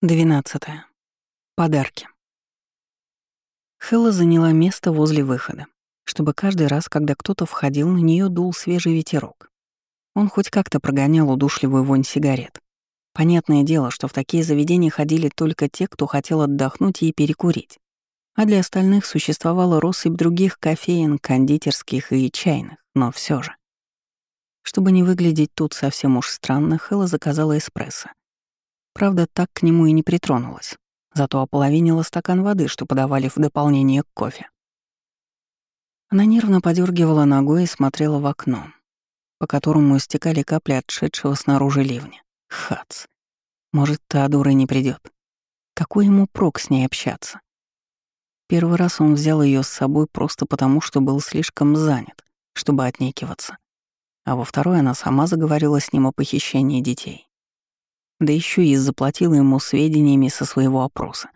12. Подарки. Хэлла заняла место возле выхода, чтобы каждый раз, когда кто-то входил, на нее дул свежий ветерок. Он хоть как-то прогонял удушливую вонь сигарет. Понятное дело, что в такие заведения ходили только те, кто хотел отдохнуть и перекурить. А для остальных существовала россыпь других кофеин, кондитерских и чайных, но все же. Чтобы не выглядеть тут совсем уж странно, Хэлла заказала эспрессо Правда, так к нему и не притронулась. Зато ополовинила стакан воды, что подавали в дополнение к кофе. Она нервно подергивала ногой и смотрела в окно, по которому истекали капли отшедшего снаружи ливня. Хац. Может, Теодора не придет. Какой ему прок с ней общаться? Первый раз он взял ее с собой просто потому, что был слишком занят, чтобы отнекиваться. А во второй она сама заговорила с ним о похищении детей да еще и заплатила ему сведениями со своего опроса.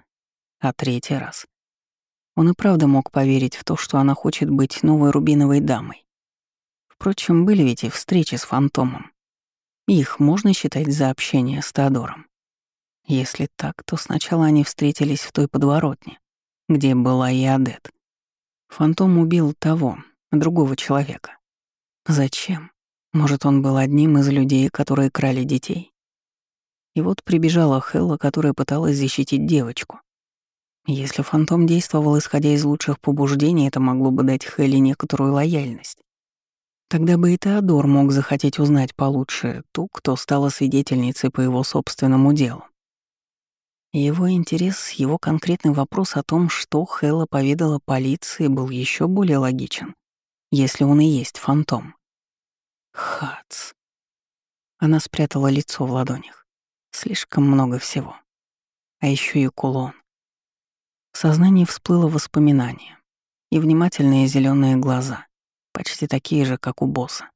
А третий раз. Он и правда мог поверить в то, что она хочет быть новой рубиновой дамой. Впрочем, были ведь и встречи с фантомом. Их можно считать за общение с Теодором. Если так, то сначала они встретились в той подворотне, где была и Адет. Фантом убил того, другого человека. Зачем? Может, он был одним из людей, которые крали детей? И вот прибежала Хелла, которая пыталась защитить девочку. Если фантом действовал исходя из лучших побуждений, это могло бы дать Хелле некоторую лояльность. Тогда бы и Теодор мог захотеть узнать получше ту, кто стала свидетельницей по его собственному делу. Его интерес, его конкретный вопрос о том, что Хелла поведала полиции, был еще более логичен, если он и есть фантом. Хац. Она спрятала лицо в ладонях. Слишком много всего. А еще и кулон. В сознании всплыло воспоминание и внимательные зеленые глаза, почти такие же, как у босса.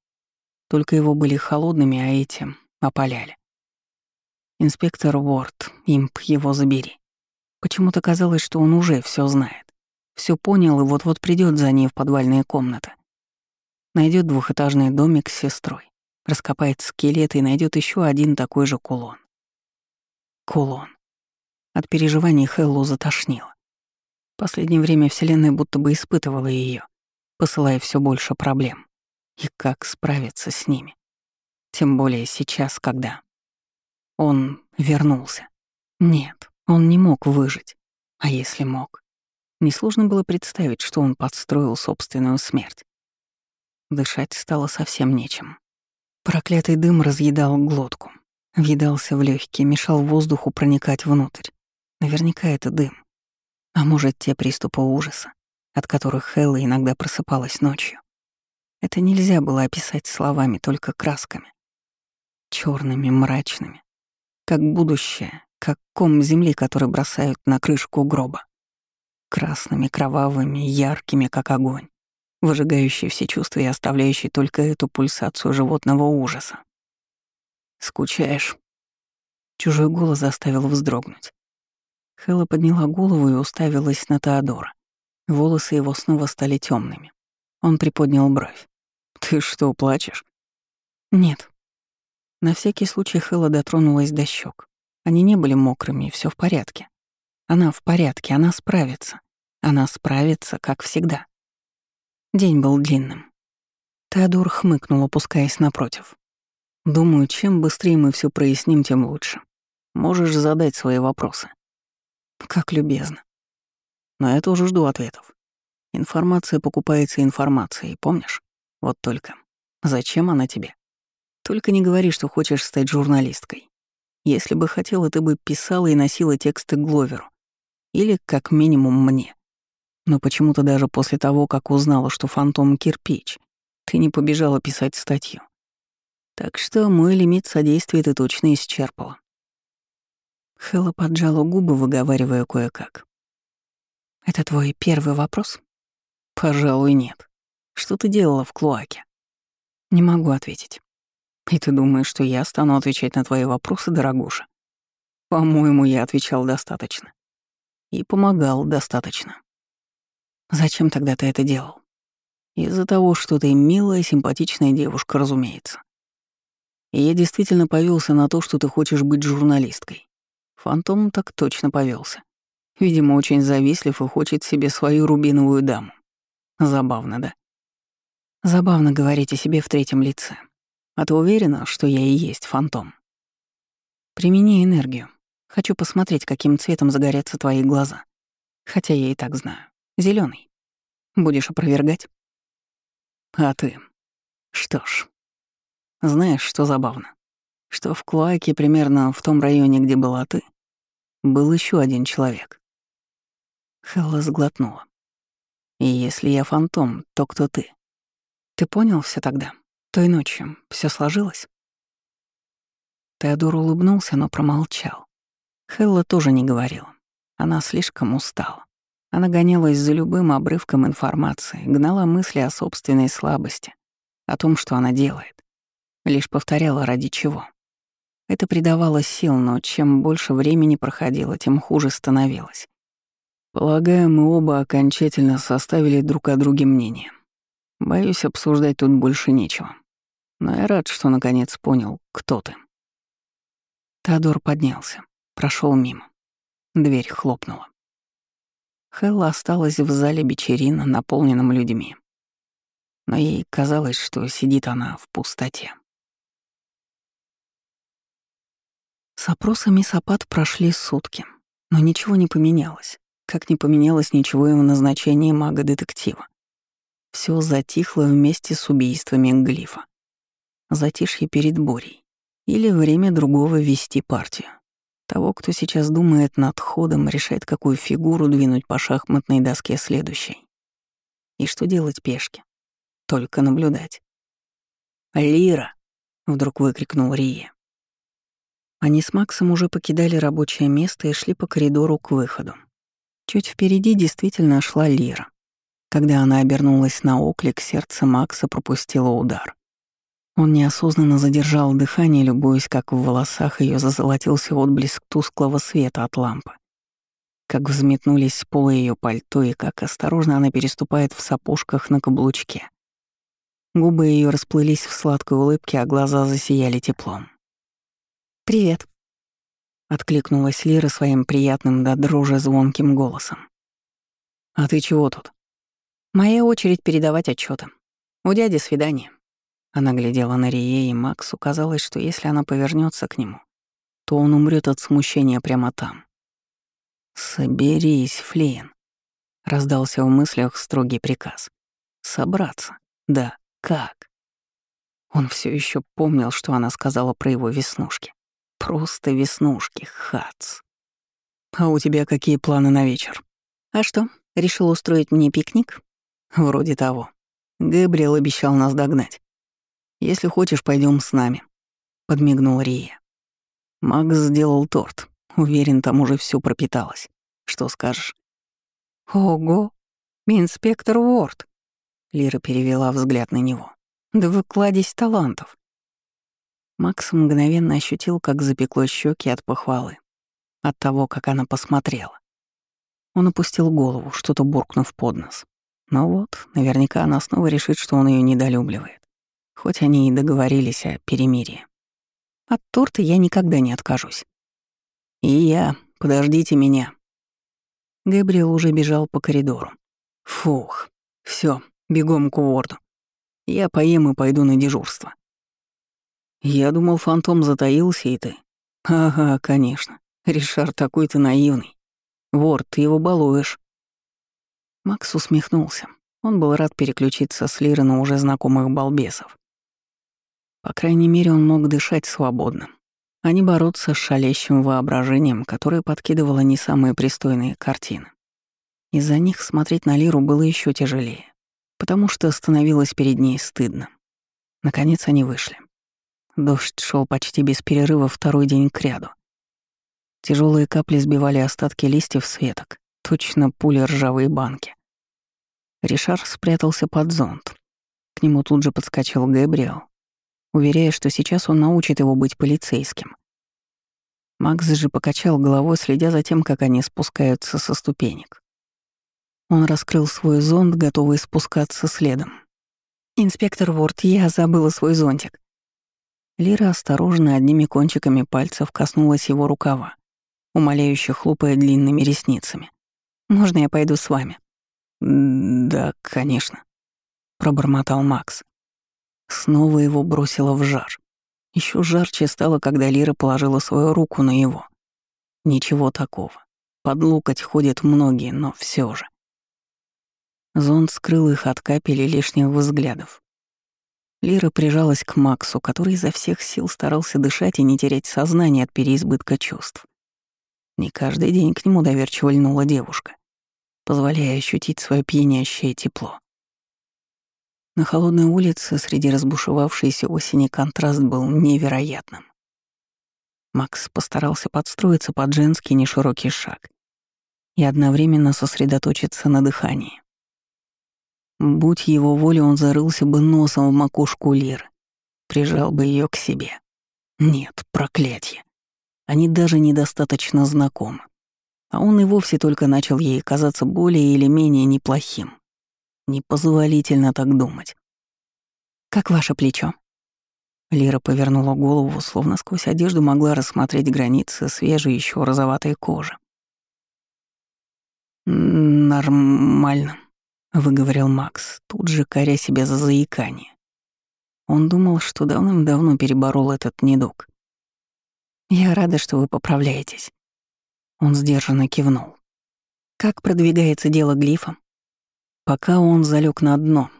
Только его были холодными, а эти опаляли. Инспектор Уорд, имп, его забери. Почему-то казалось, что он уже все знает. Все понял и вот-вот придет за ней в подвальные комнаты. Найдет двухэтажный домик с сестрой, раскопает скелет и найдет еще один такой же кулон. Кулон. От переживаний Хеллу затошнило. Последнее время Вселенная будто бы испытывала ее, посылая все больше проблем. И как справиться с ними? Тем более сейчас, когда... Он вернулся. Нет, он не мог выжить. А если мог? Несложно было представить, что он подстроил собственную смерть. Дышать стало совсем нечем. Проклятый дым разъедал глотку. Въедался в легкие, мешал воздуху проникать внутрь. Наверняка это дым. А может, те приступы ужаса, от которых Хелла иногда просыпалась ночью. Это нельзя было описать словами, только красками. черными, мрачными. Как будущее, как ком земли, который бросают на крышку гроба. Красными, кровавыми, яркими, как огонь, выжигающий все чувства и оставляющий только эту пульсацию животного ужаса. «Скучаешь?» Чужой голос заставил вздрогнуть. Хэлла подняла голову и уставилась на Теодора. Волосы его снова стали темными. Он приподнял бровь. «Ты что, плачешь?» «Нет». На всякий случай Хэлла дотронулась до щек. Они не были мокрыми, все в порядке. Она в порядке, она справится. Она справится, как всегда. День был длинным. Теодор хмыкнул, опускаясь напротив. Думаю, чем быстрее мы все проясним, тем лучше. Можешь задать свои вопросы. Как любезно. На это уже жду ответов. Информация покупается информацией, помнишь? Вот только. Зачем она тебе? Только не говори, что хочешь стать журналисткой. Если бы хотела, ты бы писала и носила тексты Гловеру. Или, как минимум, мне. Но почему-то даже после того, как узнала, что фантом — кирпич, ты не побежала писать статью. Так что мой лимит содействия ты точно исчерпала. Хэлла поджала губы, выговаривая кое-как. «Это твой первый вопрос?» «Пожалуй, нет. Что ты делала в Клоаке?» «Не могу ответить. И ты думаешь, что я стану отвечать на твои вопросы, дорогуша?» «По-моему, я отвечал достаточно. И помогал достаточно. Зачем тогда ты это делал?» «Из-за того, что ты милая, симпатичная девушка, разумеется. И я действительно повелся на то, что ты хочешь быть журналисткой. Фантом так точно повелся. Видимо, очень завистлив и хочет себе свою рубиновую даму. Забавно, да? Забавно говорить о себе в третьем лице. А ты уверена, что я и есть фантом? Примени энергию. Хочу посмотреть, каким цветом загорятся твои глаза. Хотя я и так знаю. Зеленый. Будешь опровергать? А ты? Что ж. Знаешь, что забавно? Что в Клоаке, примерно в том районе, где была ты, был еще один человек. Хелла сглотнула. И если я фантом, то кто ты? Ты понял все тогда? Той ночью все сложилось? Теодор улыбнулся, но промолчал. Хелла тоже не говорила. Она слишком устала. Она гонялась за любым обрывком информации, гнала мысли о собственной слабости, о том, что она делает. Лишь повторяла ради чего. Это придавало сил, но чем больше времени проходило, тем хуже становилось. Полагаю, мы оба окончательно составили друг о друге мнение. Боюсь, обсуждать тут больше нечего. Но я рад, что наконец понял, кто ты. Теодор поднялся, прошел мимо. Дверь хлопнула. Хелла осталась в зале вечерина, наполненном людьми. Но ей казалось, что сидит она в пустоте. С опросами Сапат прошли сутки, но ничего не поменялось, как не поменялось ничего и в назначении мага-детектива. Все затихло вместе с убийствами Глифа. Затишье перед бурей. Или время другого вести партию. Того, кто сейчас думает над ходом, решает, какую фигуру двинуть по шахматной доске следующей. И что делать пешке? Только наблюдать. «Лира!» — вдруг выкрикнул Рия. Они с Максом уже покидали рабочее место и шли по коридору к выходу. Чуть впереди действительно шла Лира. Когда она обернулась на оклик, сердце Макса пропустило удар. Он неосознанно задержал дыхание, любуясь, как в волосах ее зазолотился отблеск тусклого света от лампы. Как взметнулись с пола ее пальто и как осторожно она переступает в сапожках на каблучке. Губы ее расплылись в сладкой улыбке, а глаза засияли теплом. «Привет», — откликнулась Лира своим приятным до дрожи звонким голосом. «А ты чего тут?» «Моя очередь передавать отчеты. У дяди свидание». Она глядела на Рие, и Максу казалось, что если она повернется к нему, то он умрет от смущения прямо там. «Соберись, Флейн», — раздался в мыслях строгий приказ. «Собраться? Да, как?» Он все еще помнил, что она сказала про его веснушки. Просто веснушки, хац. А у тебя какие планы на вечер? А что, решил устроить мне пикник? Вроде того. Габриэл обещал нас догнать. Если хочешь, пойдем с нами, подмигнул Рия. Макс сделал торт. Уверен, там уже все пропиталось. Что скажешь? Ого, инспектор Уорд. Лира перевела взгляд на него. Да вы кладезь талантов. Макс мгновенно ощутил, как запекло щеки от похвалы, от того, как она посмотрела. Он опустил голову, что-то буркнув под нос. Но вот, наверняка она снова решит, что он ее недолюбливает. Хоть они и договорились о перемирии. От торта я никогда не откажусь. И я, подождите меня. Гэбриэл уже бежал по коридору. Фух, все, бегом к Уорду. Я поем и пойду на дежурство. Я думал, фантом затаился, и ты. Ага, конечно. Ришар такой ты наивный. Ворд, ты его балуешь. Макс усмехнулся. Он был рад переключиться с Лиры на уже знакомых балбесов. По крайней мере, он мог дышать свободно, а не бороться с шалящим воображением, которое подкидывало не самые пристойные картины. Из-за них смотреть на Лиру было еще тяжелее, потому что становилось перед ней стыдно. Наконец они вышли. Дождь шел почти без перерыва второй день кряду. Тяжелые капли сбивали остатки листьев с веток, точно пули ржавые банки. Ришар спрятался под зонт. К нему тут же подскочил Габриэл, уверяя, что сейчас он научит его быть полицейским. Макс же покачал головой, следя за тем, как они спускаются со ступенек. Он раскрыл свой зонт, готовый спускаться следом. «Инспектор Ворд, я забыла свой зонтик». Лира осторожно одними кончиками пальцев коснулась его рукава, умоляюще хлопая длинными ресницами. «Можно я пойду с вами?» «Да, конечно», — пробормотал Макс. Снова его бросило в жар. Еще жарче стало, когда Лира положила свою руку на его. Ничего такого. Под локоть ходят многие, но все же. Зонт скрыл их от капель и лишних взглядов. Лира прижалась к Максу, который изо всех сил старался дышать и не терять сознание от переизбытка чувств. Не каждый день к нему доверчиво льнула девушка, позволяя ощутить свое пьянящее тепло. На холодной улице среди разбушевавшейся осени контраст был невероятным. Макс постарался подстроиться под женский неширокий шаг и одновременно сосредоточиться на дыхании. Будь его воля, он зарылся бы носом в макушку Лиры, прижал бы ее к себе. Нет, проклятие. Они даже недостаточно знакомы. А он и вовсе только начал ей казаться более или менее неплохим. Непозволительно так думать. «Как ваше плечо?» Лира повернула голову, словно сквозь одежду могла рассмотреть границы свежей еще розоватой кожи. «Нормально», выговорил Макс, тут же коря себя за заикание. Он думал, что давным-давно переборол этот недуг. «Я рада, что вы поправляетесь». Он сдержанно кивнул. «Как продвигается дело глифа?» Пока он залег на дно.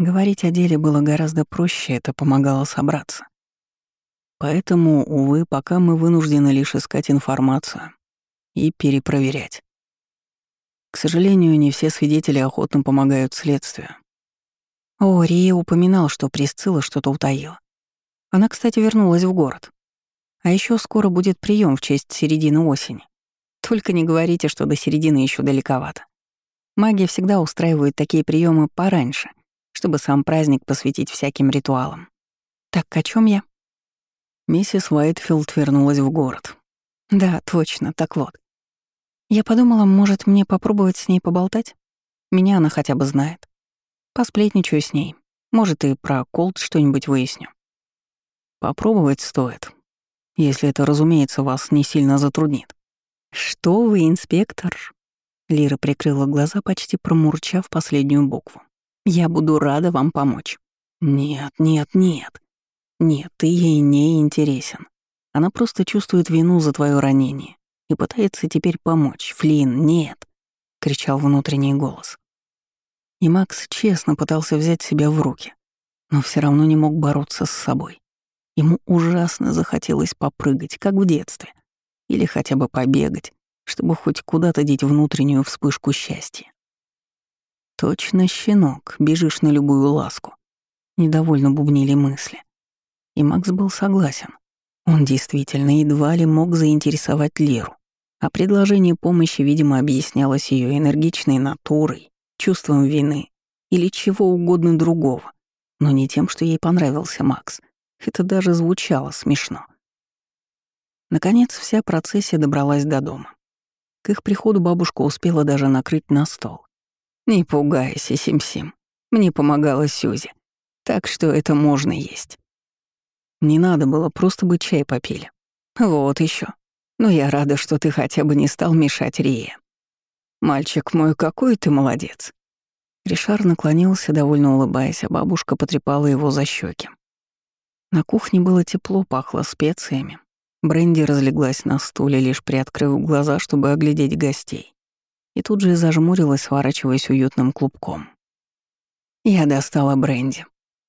Говорить о деле было гораздо проще, это помогало собраться. Поэтому, увы, пока мы вынуждены лишь искать информацию и перепроверять. К сожалению, не все свидетели охотно помогают следствию. О, Рия упоминал, что Присцилла что-то утаила. Она, кстати, вернулась в город. А еще скоро будет прием в честь середины осени. Только не говорите, что до середины еще далековато. Маги всегда устраивают такие приемы пораньше, чтобы сам праздник посвятить всяким ритуалам. Так о чем я? Миссис Уайтфилд вернулась в город. Да, точно, так вот. Я подумала, может, мне попробовать с ней поболтать? Меня она хотя бы знает. Посплетничаю с ней. Может, и про Колд что-нибудь выясню. Попробовать стоит, если это, разумеется, вас не сильно затруднит. «Что вы, инспектор?» Лира прикрыла глаза, почти промурчав последнюю букву. «Я буду рада вам помочь». «Нет, нет, нет. Нет, ты ей не интересен. Она просто чувствует вину за твое ранение и пытается теперь помочь. Флин, нет!» — кричал внутренний голос. И Макс честно пытался взять себя в руки, но все равно не мог бороться с собой. Ему ужасно захотелось попрыгать, как в детстве, или хотя бы побегать, чтобы хоть куда-то деть внутреннюю вспышку счастья. Точно щенок, бежишь на любую ласку. Недовольно бубнили мысли. И Макс был согласен. Он действительно едва ли мог заинтересовать Леру, а предложение помощи, видимо, объяснялось ее энергичной натурой, чувством вины или чего угодно другого, но не тем, что ей понравился Макс. Это даже звучало смешно. Наконец, вся процессия добралась до дома. К их приходу бабушка успела даже накрыть на стол. «Не пугайся, Сим-Сим. Мне помогала Сюзи. Так что это можно есть». Не надо было, просто бы чай попили. Вот еще. Но я рада, что ты хотя бы не стал мешать Рие. Мальчик мой, какой ты молодец. Ришар наклонился, довольно улыбаясь, а бабушка потрепала его за щеки. На кухне было тепло, пахло специями. Бренди разлеглась на стуле, лишь приоткрыв глаза, чтобы оглядеть гостей. И тут же зажмурилась, сворачиваясь уютным клубком. Я достала Бренди.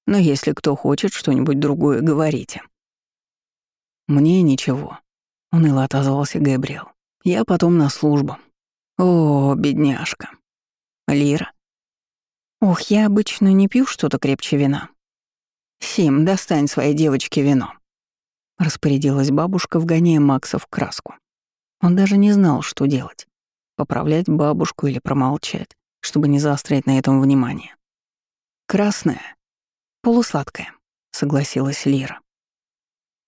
Но если кто хочет что-нибудь другое, говорите». «Мне ничего», — уныло отозвался Габриэл. «Я потом на службу». «О, бедняжка». «Лира». «Ох, я обычно не пью что-то крепче вина». «Сим, достань своей девочке вино», — распорядилась бабушка, вгоняя Макса в краску. Он даже не знал, что делать — поправлять бабушку или промолчать, чтобы не заострять на этом внимание. «Красная», «Полусладкое», — согласилась Лира.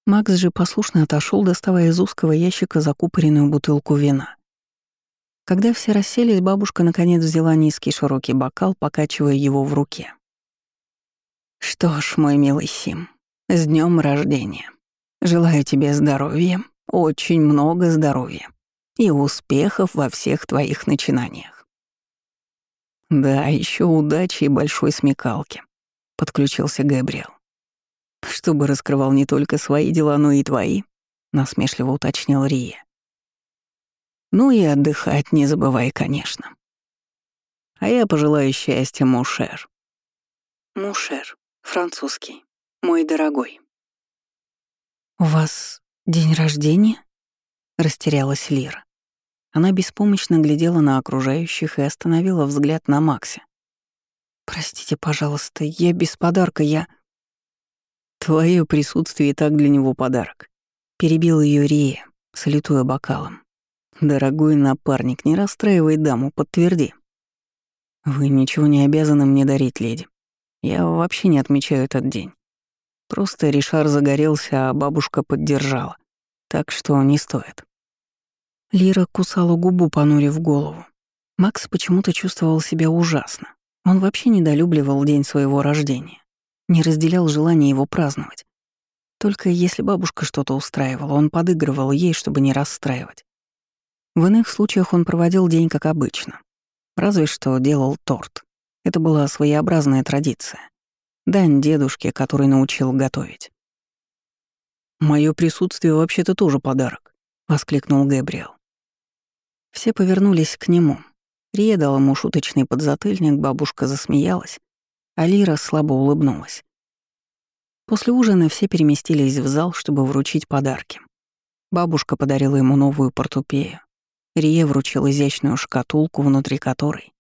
Макс же послушно отошел, доставая из узкого ящика закупоренную бутылку вина. Когда все расселись, бабушка наконец взяла низкий широкий бокал, покачивая его в руке. «Что ж, мой милый Сим, с днем рождения. Желаю тебе здоровья, очень много здоровья и успехов во всех твоих начинаниях. Да, еще удачи и большой смекалки, подключился Габриэл. Чтобы раскрывал не только свои дела, но и твои, насмешливо уточнил Рия. Ну и отдыхать не забывай, конечно. А я пожелаю счастья, Мушер. Мушер, французский, мой дорогой. «У вас день рождения?» — растерялась Лира. Она беспомощно глядела на окружающих и остановила взгляд на Максе. «Простите, пожалуйста, я без подарка, я...» «Твое присутствие и так для него подарок», — перебил ее Рия, салютуя бокалом. «Дорогой напарник, не расстраивай даму, подтверди». «Вы ничего не обязаны мне дарить, леди. Я вообще не отмечаю этот день. Просто Ришар загорелся, а бабушка поддержала. Так что не стоит». Лира кусала губу, понурив голову. Макс почему-то чувствовал себя ужасно. Он вообще недолюбливал день своего рождения, не разделял желания его праздновать. Только если бабушка что-то устраивала, он подыгрывал ей, чтобы не расстраивать. В иных случаях он проводил день как обычно. Разве что делал торт. Это была своеобразная традиция. Дань дедушке, который научил готовить. Мое присутствие вообще-то тоже подарок», — воскликнул Гэбриэл. Все повернулись к нему. Рия дал ему шуточный подзатыльник, бабушка засмеялась, а Лира слабо улыбнулась. После ужина все переместились в зал, чтобы вручить подарки. Бабушка подарила ему новую портупею. Рие вручил изящную шкатулку, внутри которой...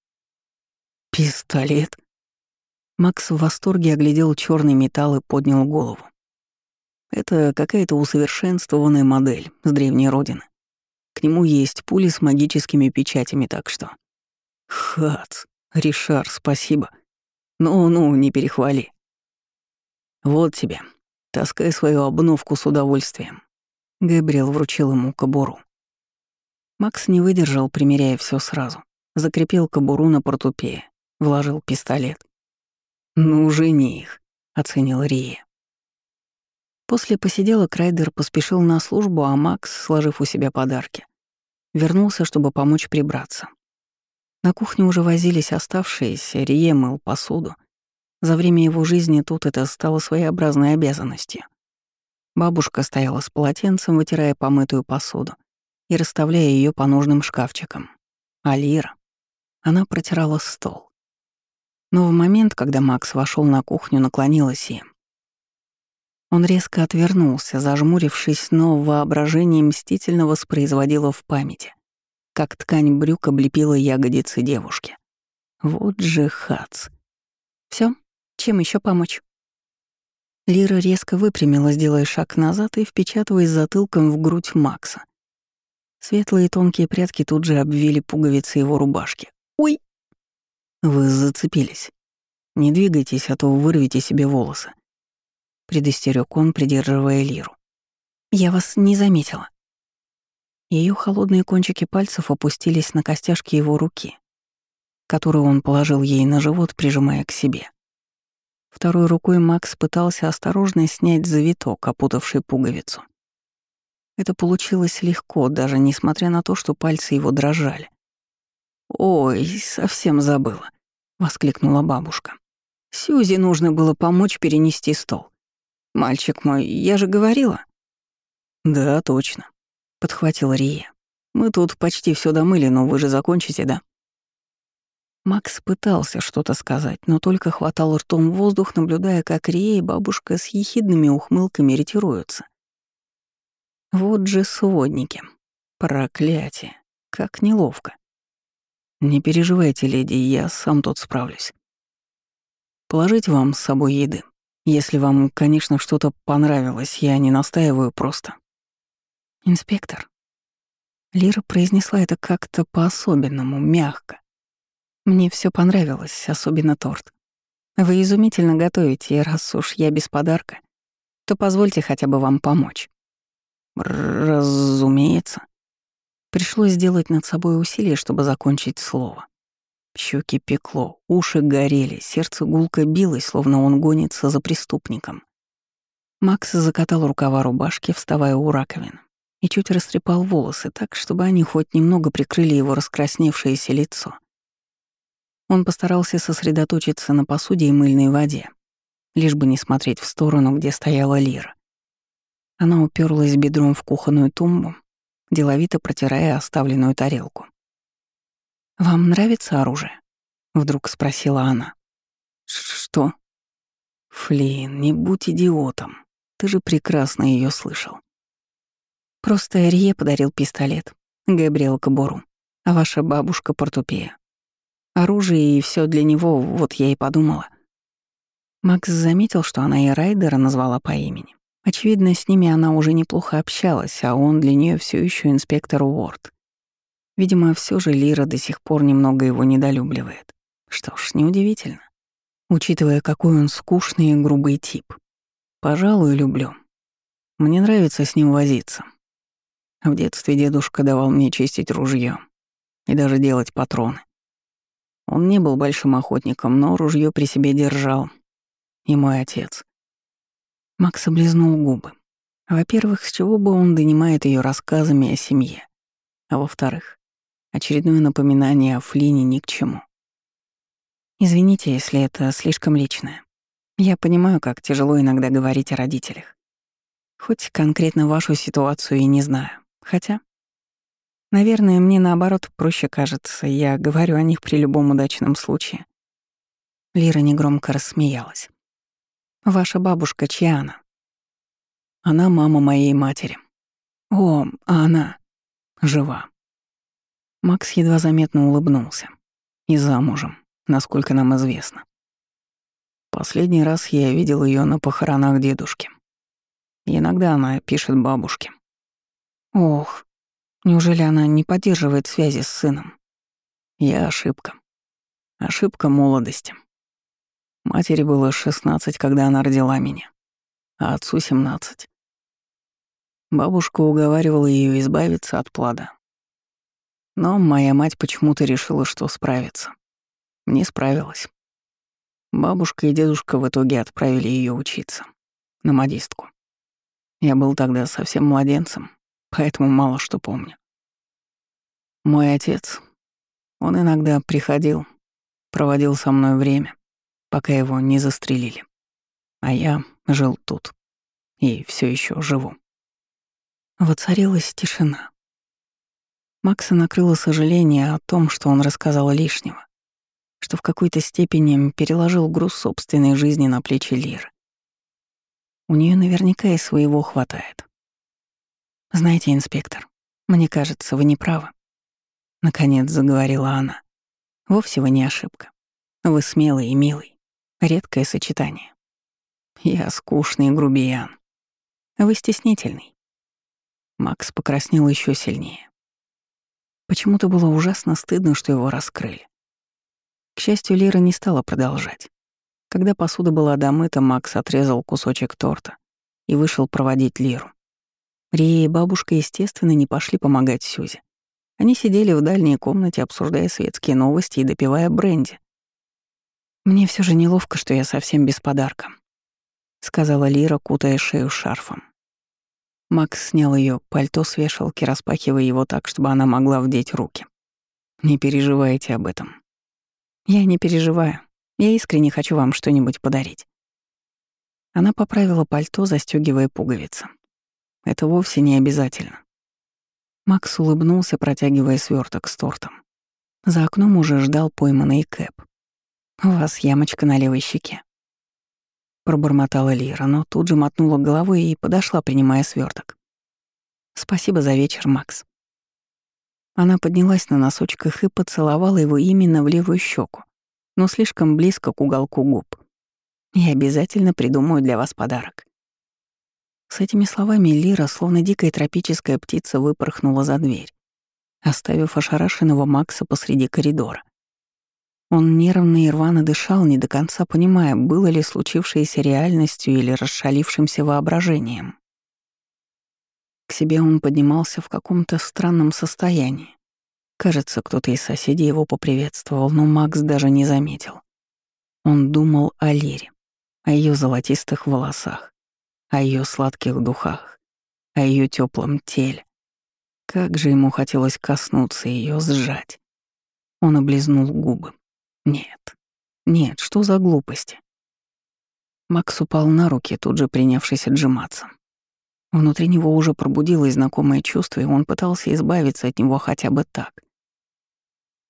«Пистолет?» Макс в восторге оглядел черный металл и поднял голову. Это какая-то усовершенствованная модель с древней родины. К нему есть пули с магическими печатями, так что... Хац, Ришар, спасибо. Ну-ну, не перехвали. Вот тебе. Таскай свою обновку с удовольствием. Габриэл вручил ему кобуру. Макс не выдержал, примеряя все сразу. Закрепил кобуру на портупее, вложил пистолет. «Ну, жени их», — оценил Рия. После посиделок Райдер поспешил на службу, а Макс, сложив у себя подарки, Вернулся, чтобы помочь прибраться. На кухне уже возились оставшиеся, Рие мыл посуду. За время его жизни тут это стало своеобразной обязанностью. Бабушка стояла с полотенцем, вытирая помытую посуду и расставляя ее по нужным шкафчикам. А Лира? Она протирала стол. Но в момент, когда Макс вошел на кухню, наклонилась и... Он резко отвернулся, зажмурившись, но воображение мстительно воспроизводило в памяти, как ткань брюк облепила ягодицы девушки. Вот же хац. Все, чем еще помочь? Лира резко выпрямилась, делая шаг назад и впечатываясь затылком в грудь Макса. Светлые тонкие прядки тут же обвили пуговицы его рубашки. «Ой!» «Вы зацепились. Не двигайтесь, а то вырвете себе волосы предостерег он, придерживая лиру. «Я вас не заметила». Ее холодные кончики пальцев опустились на костяшки его руки, которую он положил ей на живот, прижимая к себе. Второй рукой Макс пытался осторожно снять завиток, опутавший пуговицу. Это получилось легко, даже несмотря на то, что пальцы его дрожали. «Ой, совсем забыла», — воскликнула бабушка. «Сьюзи нужно было помочь перенести стол. «Мальчик мой, я же говорила». «Да, точно», — подхватила Рия. «Мы тут почти все домыли, но вы же закончите, да?» Макс пытался что-то сказать, но только хватал ртом воздух, наблюдая, как Рия и бабушка с ехидными ухмылками ретируются. Вот же сводники. Проклятие. Как неловко. Не переживайте, леди, я сам тут справлюсь. Положить вам с собой еды. Если вам, конечно, что-то понравилось, я не настаиваю просто. Инспектор. Лира произнесла это как-то по-особенному, мягко. Мне все понравилось, особенно торт. Вы изумительно готовите, и раз уж я без подарка, то позвольте хотя бы вам помочь. Разумеется. Пришлось сделать над собой усилие, чтобы закончить слово. Щеки пекло, уши горели, сердце гулко билось, словно он гонится за преступником. Макс закатал рукава рубашки, вставая у раковины. И чуть растрепал волосы так, чтобы они хоть немного прикрыли его раскрасневшееся лицо. Он постарался сосредоточиться на посуде и мыльной воде, лишь бы не смотреть в сторону, где стояла Лира. Она уперлась бедром в кухонную тумбу, деловито протирая оставленную тарелку. «Вам нравится оружие?» — вдруг спросила она. «Что?» «Флин, не будь идиотом. Ты же прекрасно ее слышал. Просто Эрье подарил пистолет, Габриэл Кабуру, а ваша бабушка портупея. Оружие и все для него, вот я и подумала. Макс заметил, что она и Райдера назвала по имени. Очевидно, с ними она уже неплохо общалась, а он для нее все еще инспектор Уорд. Видимо, все же Лира до сих пор немного его недолюбливает. Что ж, неудивительно, учитывая, какой он скучный и грубый тип. Пожалуй, люблю. Мне нравится с ним возиться. В детстве дедушка давал мне чистить ружье и даже делать патроны. Он не был большим охотником, но ружье при себе держал. И мой отец. Макс облизнул губы. Во-первых, с чего бы он донимает ее рассказами о семье? А во-вторых, очередное напоминание о Флине ни к чему. Извините, если это слишком личное. Я понимаю, как тяжело иногда говорить о родителях. Хоть конкретно вашу ситуацию и не знаю. Хотя, наверное, мне наоборот проще кажется, я говорю о них при любом удачном случае. Лира негромко рассмеялась. «Ваша бабушка чья она?» «Она мама моей матери». «О, а она?» «Жива». Макс едва заметно улыбнулся. «И замужем, насколько нам известно. Последний раз я видел ее на похоронах дедушки. Иногда она пишет бабушке. Ох, неужели она не поддерживает связи с сыном? Я ошибка. Ошибка молодости. Матери было 16, когда она родила меня, а отцу 17. Бабушка уговаривала ее избавиться от плода. Но моя мать почему-то решила, что справится. Не справилась. Бабушка и дедушка в итоге отправили ее учиться. На модистку. Я был тогда совсем младенцем, поэтому мало что помню. Мой отец, он иногда приходил, проводил со мной время, пока его не застрелили. А я жил тут и все еще живу. Воцарилась тишина. Макса накрыло сожаление о том, что он рассказал лишнего, что в какой-то степени переложил груз собственной жизни на плечи Лиры. У нее наверняка и своего хватает. «Знаете, инспектор, мне кажется, вы не правы». Наконец заговорила она. «Вовсе вы не ошибка. Вы смелый и милый. Редкое сочетание. Я скучный грубиян. Вы стеснительный». Макс покраснел еще сильнее. Почему-то было ужасно стыдно, что его раскрыли. К счастью, Лира не стала продолжать. Когда посуда была домыта, Макс отрезал кусочек торта и вышел проводить Лиру. Рия и бабушка, естественно, не пошли помогать Сюзе. Они сидели в дальней комнате, обсуждая светские новости и допивая бренди. «Мне все же неловко, что я совсем без подарка», — сказала Лира, кутая шею шарфом. Макс снял ее пальто с вешалки, распахивая его так, чтобы она могла вдеть руки. «Не переживайте об этом». «Я не переживаю. Я искренне хочу вам что-нибудь подарить». Она поправила пальто, застегивая пуговицы. Это вовсе не обязательно. Макс улыбнулся, протягивая сверток с тортом. За окном уже ждал пойманный Кэп. «У вас ямочка на левой щеке». Пробормотала Лира, но тут же мотнула головой и подошла, принимая сверток. «Спасибо за вечер, Макс». Она поднялась на носочках и поцеловала его именно в левую щеку, но слишком близко к уголку губ. «Я обязательно придумаю для вас подарок». С этими словами Лира, словно дикая тропическая птица, выпорхнула за дверь, оставив ошарашенного Макса посреди коридора. Он нервно и рвано дышал, не до конца понимая, было ли случившееся реальностью или расшалившимся воображением. К себе он поднимался в каком-то странном состоянии. Кажется, кто-то из соседей его поприветствовал, но Макс даже не заметил. Он думал о Лире, о ее золотистых волосах, о ее сладких духах, о ее теплом теле, Как же ему хотелось коснуться ее, сжать. Он облизнул губы. Нет, нет, что за глупости? Макс упал на руки, тут же принявшись отжиматься. Внутри него уже пробудилось знакомое чувство, и он пытался избавиться от него хотя бы так.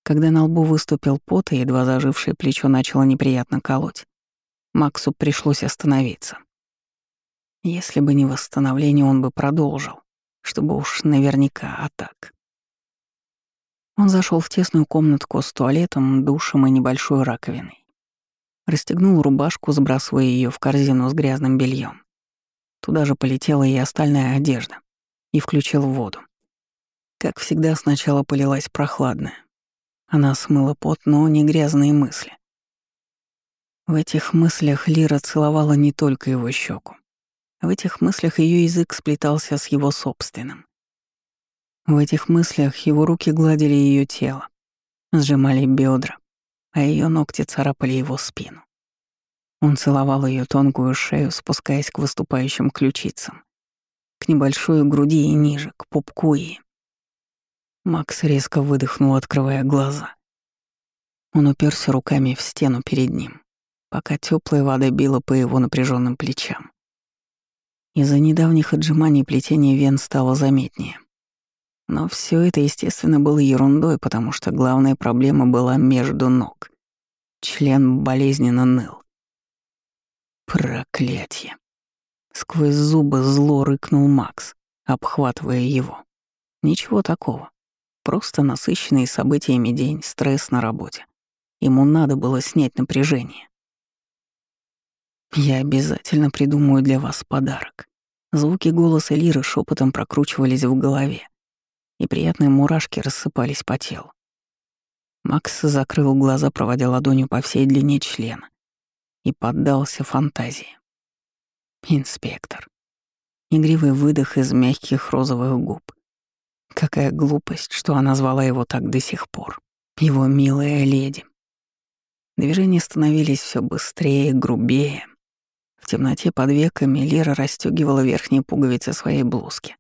Когда на лбу выступил пот, и едва зажившее плечо начало неприятно колоть, Максу пришлось остановиться. Если бы не восстановление, он бы продолжил, чтобы уж наверняка, а так. Он зашел в тесную комнатку с туалетом, душем и небольшой раковиной. Расстегнул рубашку, сбрасывая ее в корзину с грязным бельем. Туда же полетела и остальная одежда. И включил воду. Как всегда, сначала полилась прохладная. Она смыла пот, но не грязные мысли. В этих мыслях Лира целовала не только его щеку. В этих мыслях ее язык сплетался с его собственным. В этих мыслях его руки гладили ее тело, сжимали бедра, а ее ногти царапали его спину. Он целовал ее тонкую шею, спускаясь к выступающим ключицам, к небольшой груди и ниже, к пупку и... Макс резко выдохнул, открывая глаза. Он уперся руками в стену перед ним, пока теплая вода била по его напряженным плечам. Из-за недавних отжиманий плетение вен стало заметнее. Но все это, естественно, было ерундой, потому что главная проблема была между ног. Член болезненно ныл. Проклятье. Сквозь зубы зло рыкнул Макс, обхватывая его. Ничего такого. Просто насыщенный событиями день, стресс на работе. Ему надо было снять напряжение. «Я обязательно придумаю для вас подарок». Звуки голоса Лиры шепотом прокручивались в голове, и приятные мурашки рассыпались по телу. Макс закрыл глаза, проводя ладонью по всей длине члена, и поддался фантазии. Инспектор. Игривый выдох из мягких розовых губ. Какая глупость, что она звала его так до сих пор. Его милая леди. Движения становились все быстрее, грубее. Темноте под веками Лера расстегивала верхние пуговицы своей блузки,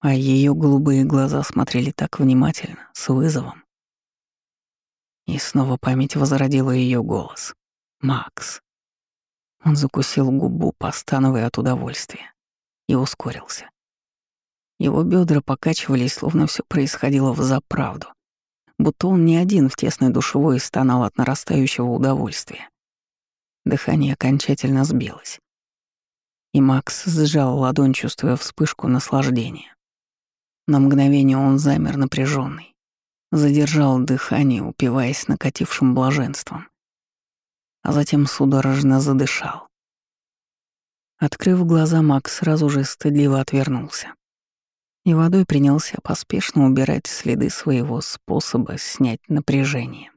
а ее голубые глаза смотрели так внимательно, с вызовом. И снова память возродила ее голос. «Макс». Он закусил губу, постановая от удовольствия, и ускорился. Его бедра покачивались, словно все происходило в заправду, будто он не один в тесной душевой стонал от нарастающего удовольствия. Дыхание окончательно сбилось. И Макс сжал ладонь, чувствуя вспышку наслаждения. На мгновение он замер напряженный, задержал дыхание, упиваясь накатившим блаженством а затем судорожно задышал. Открыв глаза, Макс сразу же стыдливо отвернулся. И водой принялся поспешно убирать следы своего способа снять напряжение.